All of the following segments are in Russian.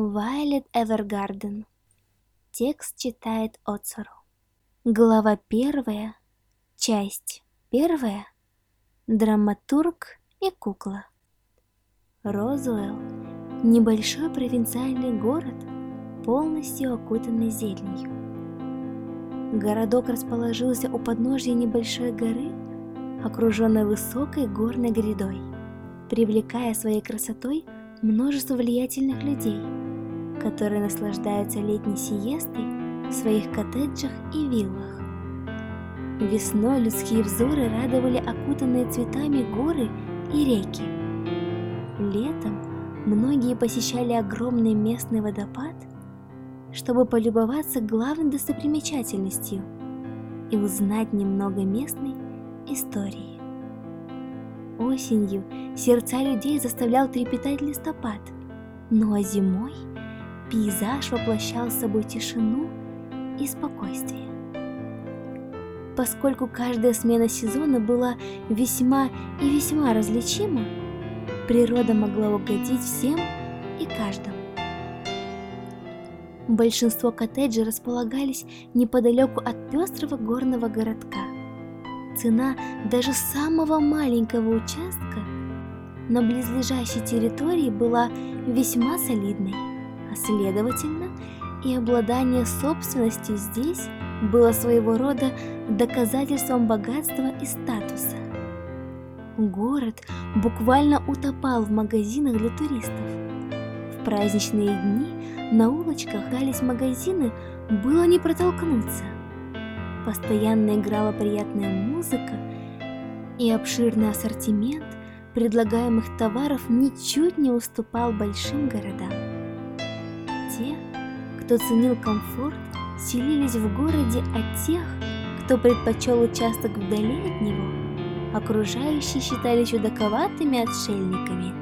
Вайлет Эвергарден. Текст читает Оцару. Глава первая, часть первая. Драматург и кукла. Розуэлл – небольшой провинциальный город, полностью окутанный зеленью. Городок расположился у подножья небольшой горы, окруженной высокой горной грядой, привлекая своей красотой множество влиятельных людей, которые наслаждаются летней сиестой в своих коттеджах и виллах. Весной людские взоры радовали окутанные цветами горы и реки. Летом многие посещали огромный местный водопад, чтобы полюбоваться главной достопримечательностью и узнать немного местной истории. Осенью сердца людей заставлял трепетать листопад, ну а зимой пейзаж воплощал собой тишину и спокойствие. Поскольку каждая смена сезона была весьма и весьма различима, природа могла угодить всем и каждому. Большинство коттеджей располагались неподалеку от пестрого горного городка. Цена даже самого маленького участка на близлежащей территории была весьма солидной, а следовательно и обладание собственностью здесь было своего рода доказательством богатства и статуса. Город буквально утопал в магазинах для туристов. В праздничные дни на улочках гались магазины, было не протолкнуться. Постоянно играла приятная музыка, и обширный ассортимент предлагаемых товаров ничуть не уступал большим городам. Те, кто ценил комфорт, селились в городе, а тех, кто предпочел участок вдали от него, окружающие считали чудаковатыми отшельниками.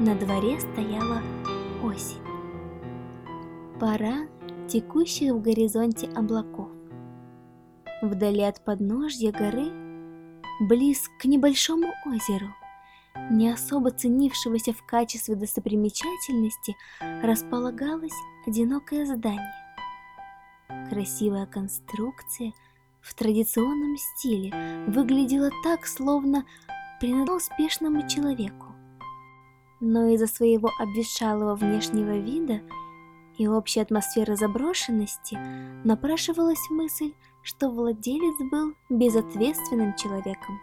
На дворе стояла осень. Пора текущих в горизонте облаков. Вдали от подножья горы, близ к небольшому озеру, не особо ценившегося в качестве достопримечательности, располагалось одинокое здание. Красивая конструкция в традиционном стиле выглядела так, словно принадлежала успешному человеку но из-за своего обветшалого внешнего вида и общей атмосферы заброшенности напрашивалась мысль, что владелец был безответственным человеком.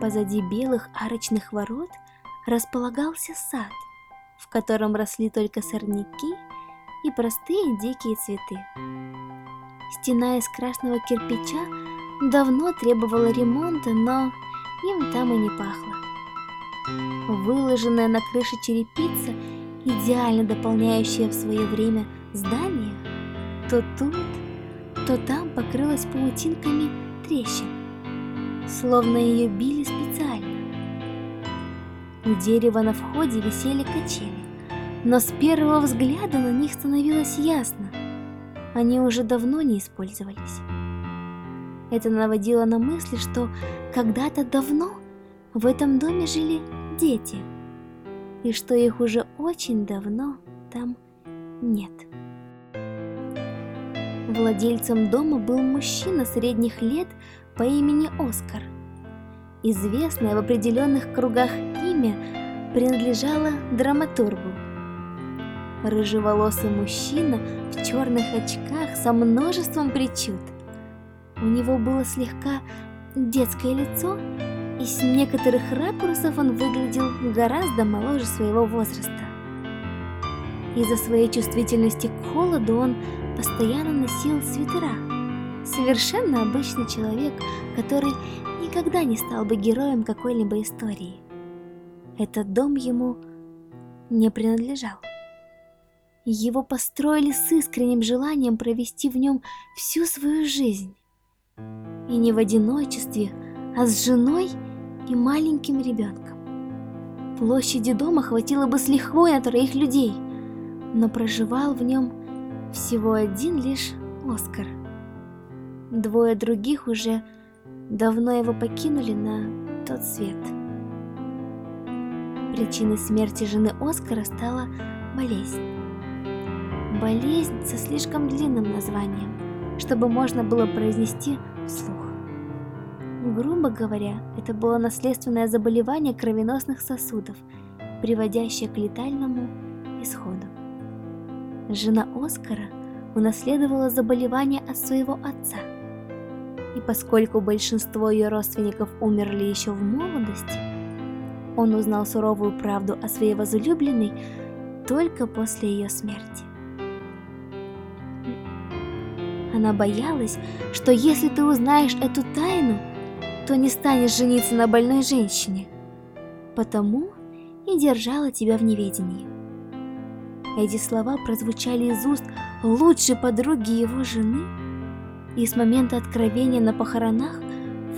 Позади белых арочных ворот располагался сад, в котором росли только сорняки и простые дикие цветы. Стена из красного кирпича давно требовала ремонта, но им там и не пахло. Выложенная на крыше черепица, идеально дополняющая в свое время здание, то тут, то там покрылась паутинками трещин, словно ее били специально. У дерева на входе висели качели, но с первого взгляда на них становилось ясно, они уже давно не использовались. Это наводило на мысли, что когда-то давно в этом доме жили дети, и что их уже очень давно там нет. Владельцем дома был мужчина средних лет по имени Оскар. Известное в определенных кругах имя принадлежало драматургу. Рыжеволосый мужчина в черных очках со множеством причуд. У него было слегка детское лицо и с некоторых ракурсов он выглядел гораздо моложе своего возраста. Из-за своей чувствительности к холоду он постоянно носил свитера. Совершенно обычный человек, который никогда не стал бы героем какой-либо истории. Этот дом ему не принадлежал. Его построили с искренним желанием провести в нем всю свою жизнь. И не в одиночестве, а с женой и маленьким ребенком. Площади дома хватило бы с лихвой на троих людей, но проживал в нем всего один лишь Оскар. Двое других уже давно его покинули на тот свет. Причиной смерти жены Оскара стала болезнь. Болезнь со слишком длинным названием, чтобы можно было произнести вслух. Грубо говоря, это было наследственное заболевание кровеносных сосудов, приводящее к летальному исходу. Жена Оскара унаследовала заболевание от своего отца. И поскольку большинство ее родственников умерли еще в молодости, он узнал суровую правду о своей возлюбленной только после ее смерти. Она боялась, что если ты узнаешь эту тайну, то не станешь жениться на больной женщине. Потому и держала тебя в неведении. Эти слова прозвучали из уст лучшей подруги его жены, и с момента откровения на похоронах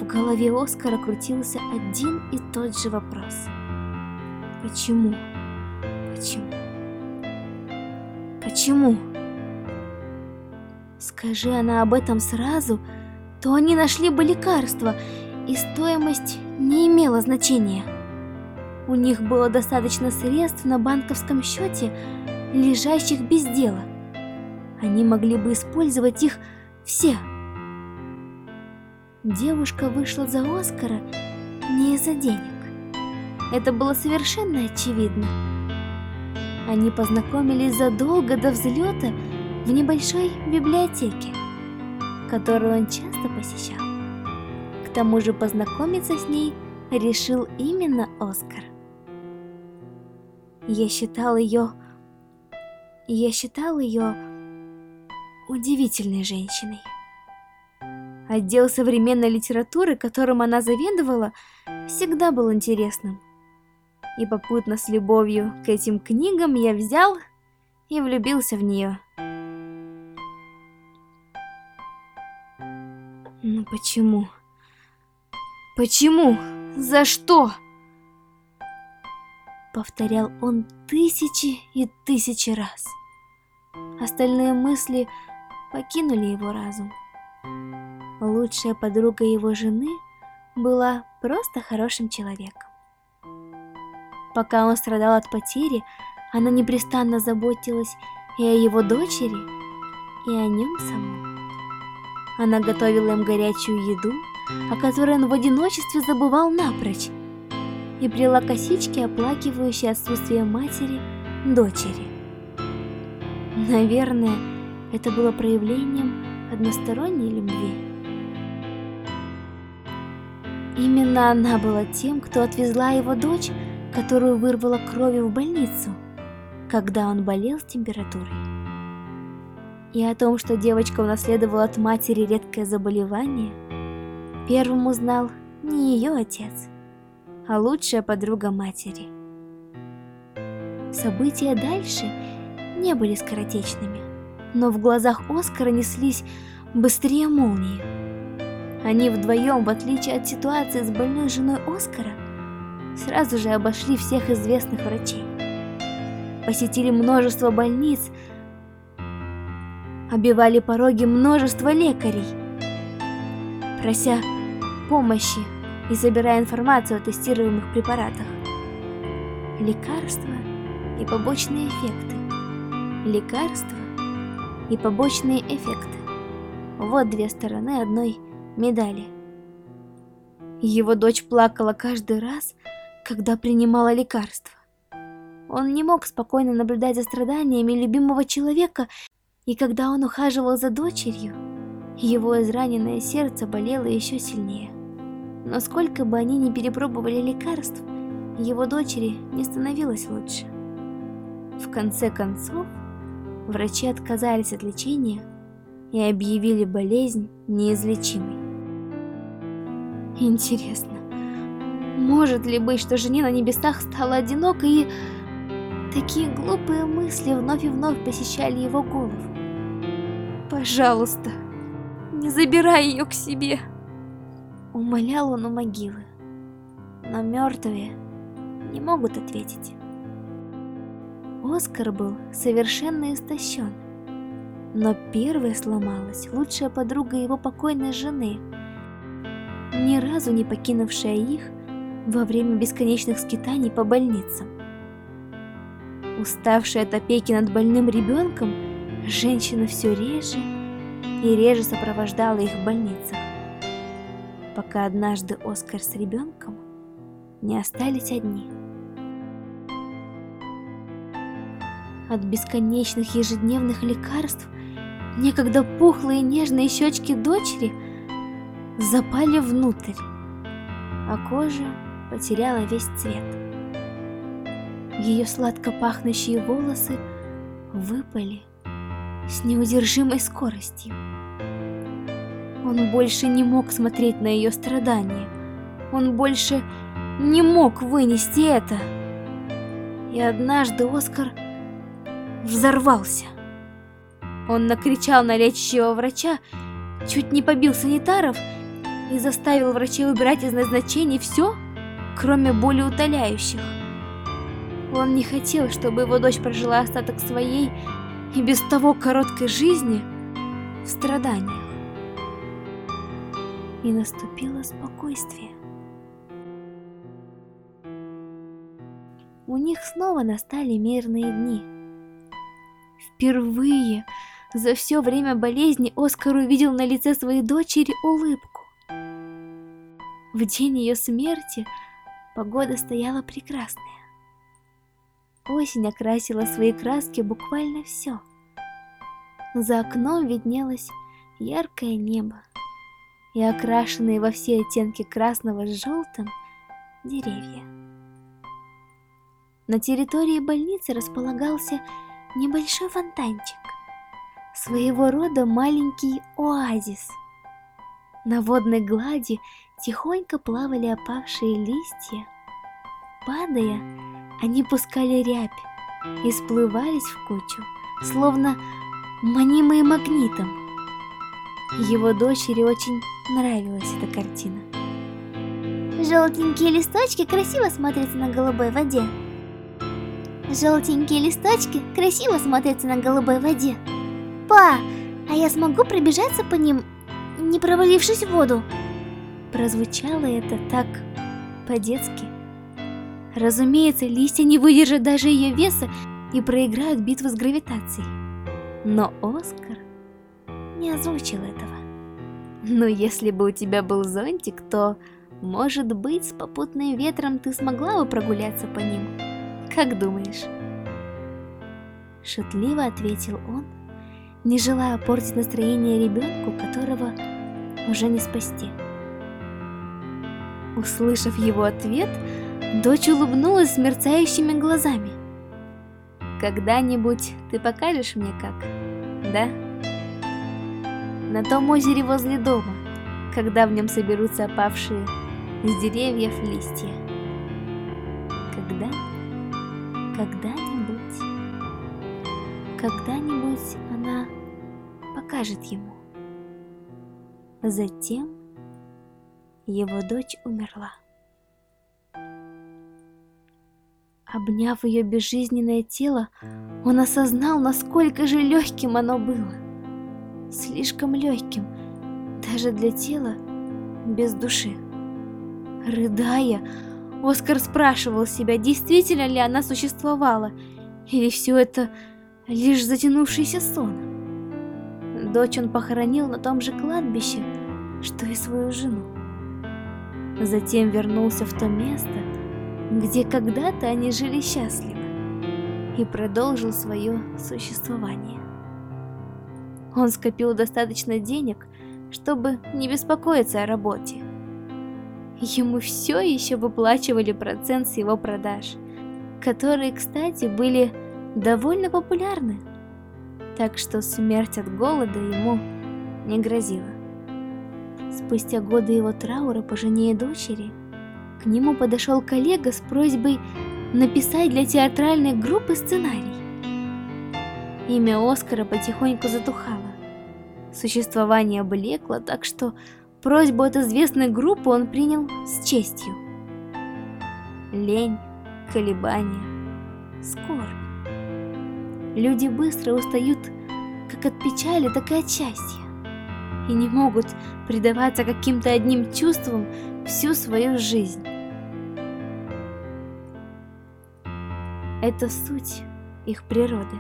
в голове Оскара крутился один и тот же вопрос. Почему? Почему? Почему? Скажи она об этом сразу, то они нашли бы лекарство, и стоимость не имела значения. У них было достаточно средств на банковском счете, лежащих без дела. Они могли бы использовать их все. Девушка вышла за Оскара не из-за денег. Это было совершенно очевидно. Они познакомились задолго до взлета в небольшой библиотеке, которую он часто посещал. К тому же познакомиться с ней решил именно Оскар. Я считал ее... Я считал ее удивительной женщиной. Отдел современной литературы, которым она заведовала, всегда был интересным. И попутно с любовью к этим книгам я взял и влюбился в нее. Но почему? Почему? За что? Повторял он тысячи и тысячи раз. Остальные мысли покинули его разум. Лучшая подруга его жены была просто хорошим человеком. Пока он страдал от потери, она непрестанно заботилась и о его дочери, и о нем самом. Она готовила им горячую еду, о которой он в одиночестве забывал напрочь, и плела косички, оплакивающие отсутствие матери, дочери. Наверное, это было проявлением односторонней любви. Именно она была тем, кто отвезла его дочь, которую вырвала кровью в больницу, когда он болел с температурой. И о том, что девочка унаследовала от матери редкое заболевание, первым узнал не ее отец, а лучшая подруга матери. События дальше не были скоротечными, но в глазах Оскара неслись быстрее молнии. Они вдвоем, в отличие от ситуации с больной женой Оскара, сразу же обошли всех известных врачей. Посетили множество больниц, обивали пороги множества лекарей, прося помощи и собирая информацию о тестируемых препаратах. Лекарства и побочные эффекты. Лекарства и побочные эффекты. Вот две стороны одной медали. Его дочь плакала каждый раз, когда принимала лекарства. Он не мог спокойно наблюдать за страданиями любимого человека, и когда он ухаживал за дочерью, его израненное сердце болело еще сильнее. Но сколько бы они ни перепробовали лекарств, его дочери не становилось лучше. В конце концов, врачи отказались от лечения и объявили болезнь неизлечимой. Интересно, может ли быть, что жене на небесах стала одинокой и... Такие глупые мысли вновь и вновь посещали его голову. «Пожалуйста, не забирай ее к себе!» Умолял он у могилы, но мертвые не могут ответить. Оскар был совершенно истощен, но первой сломалась лучшая подруга его покойной жены, ни разу не покинувшая их во время бесконечных скитаний по больницам. Уставшая от опеки над больным ребенком, женщина все реже и реже сопровождала их в больницах, пока однажды Оскар с ребенком не остались одни. От бесконечных ежедневных лекарств некогда пухлые нежные щечки дочери запали внутрь, а кожа потеряла весь цвет. Ее сладко пахнущие волосы выпали с неудержимой скоростью. Он больше не мог смотреть на ее страдания. Он больше не мог вынести это. И однажды Оскар взорвался. Он накричал на лечащего врача, чуть не побил санитаров и заставил врачей убирать из назначений все, кроме боли утоляющих. Он не хотел, чтобы его дочь прожила остаток своей и без того короткой жизни в страданиях. И наступило спокойствие. У них снова настали мирные дни. Впервые за все время болезни Оскар увидел на лице своей дочери улыбку. В день ее смерти погода стояла прекрасная. Осень окрасила свои краски буквально все. За окном виднелось яркое небо и окрашенные во все оттенки красного с желтым деревья. На территории больницы располагался небольшой фонтанчик, своего рода маленький оазис. На водной глади тихонько плавали опавшие листья. Падая, они пускали рябь и сплывались в кучу, словно манимые магнитом. Его дочери очень нравилась эта картина. Желтенькие листочки красиво смотрятся на голубой воде. Желтенькие листочки красиво смотрятся на голубой воде. Па, а я смогу пробежаться по ним, не провалившись в воду? Прозвучало это так по-детски. Разумеется, листья не выдержат даже ее веса и проиграют битву с гравитацией. Но Оскар не озвучил этого. Но если бы у тебя был зонтик, то, может быть, с попутным ветром ты смогла бы прогуляться по ним. Как думаешь? Шутливо ответил он, не желая портить настроение ребенку, которого уже не спасти. Услышав его ответ, дочь улыбнулась мерцающими глазами. «Когда-нибудь ты покажешь мне как, да?» На том озере возле дома, когда в нем соберутся опавшие с деревьев листья. Когда? Когда-нибудь, когда-нибудь она покажет ему. Затем его дочь умерла. Обняв ее безжизненное тело, он осознал, насколько же легким оно было. Слишком легким, даже для тела без души. Рыдая, Оскар спрашивал себя, действительно ли она существовала, или все это лишь затянувшийся сон. Дочь он похоронил на том же кладбище, что и свою жену. Затем вернулся в то место, где когда-то они жили счастливо, и продолжил свое существование. Он скопил достаточно денег, чтобы не беспокоиться о работе, ему все еще выплачивали процент с его продаж, которые, кстати, были довольно популярны. Так что смерть от голода ему не грозила. Спустя годы его траура по жене и дочери, к нему подошел коллега с просьбой написать для театральной группы сценарий. Имя Оскара потихоньку затухало. Существование блекло, так что Просьбу от известной группы он принял с честью. Лень, колебания, скорбь. Люди быстро устают как от печали, так и от счастья. И не могут предаваться каким-то одним чувствам всю свою жизнь. Это суть их природы.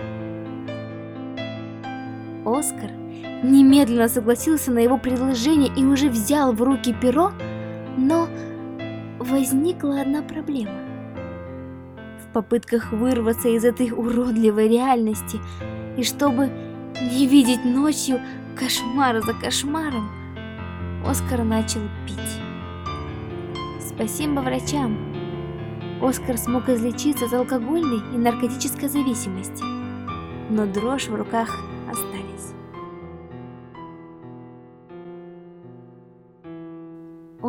Оскар – немедленно согласился на его предложение и уже взял в руки перо, но возникла одна проблема. В попытках вырваться из этой уродливой реальности и чтобы не видеть ночью кошмара за кошмаром, Оскар начал пить. Спасибо врачам. Оскар смог излечиться от алкогольной и наркотической зависимости, но дрожь в руках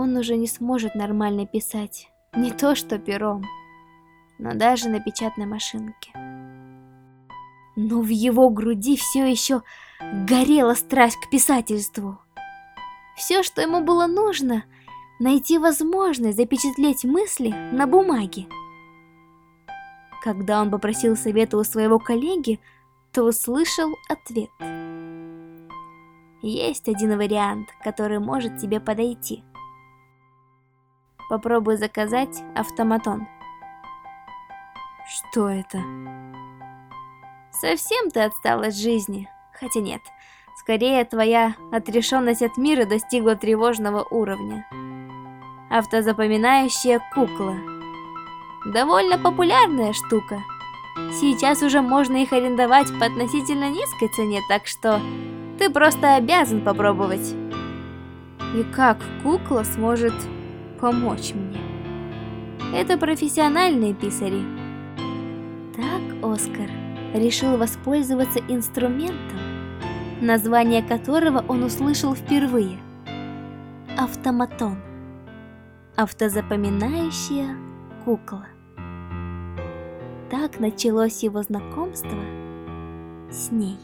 Он уже не сможет нормально писать, не то что пером, но даже на печатной машинке. Но в его груди все еще горела страсть к писательству. Все, что ему было нужно, найти возможность запечатлеть мысли на бумаге. Когда он попросил совета у своего коллеги, то услышал ответ. Есть один вариант, который может тебе подойти. Попробуй заказать автоматон. Что это? Совсем ты отстал от жизни. Хотя нет, скорее твоя отрешенность от мира достигла тревожного уровня. Автозапоминающая кукла. Довольно популярная штука. Сейчас уже можно их арендовать по относительно низкой цене, так что ты просто обязан попробовать. И как кукла сможет помочь мне? Это профессиональные писари. Так, Оскар решил воспользоваться инструментом, название которого он услышал впервые. Автоматон. Автозапоминающая кукла. Так началось его знакомство с ней.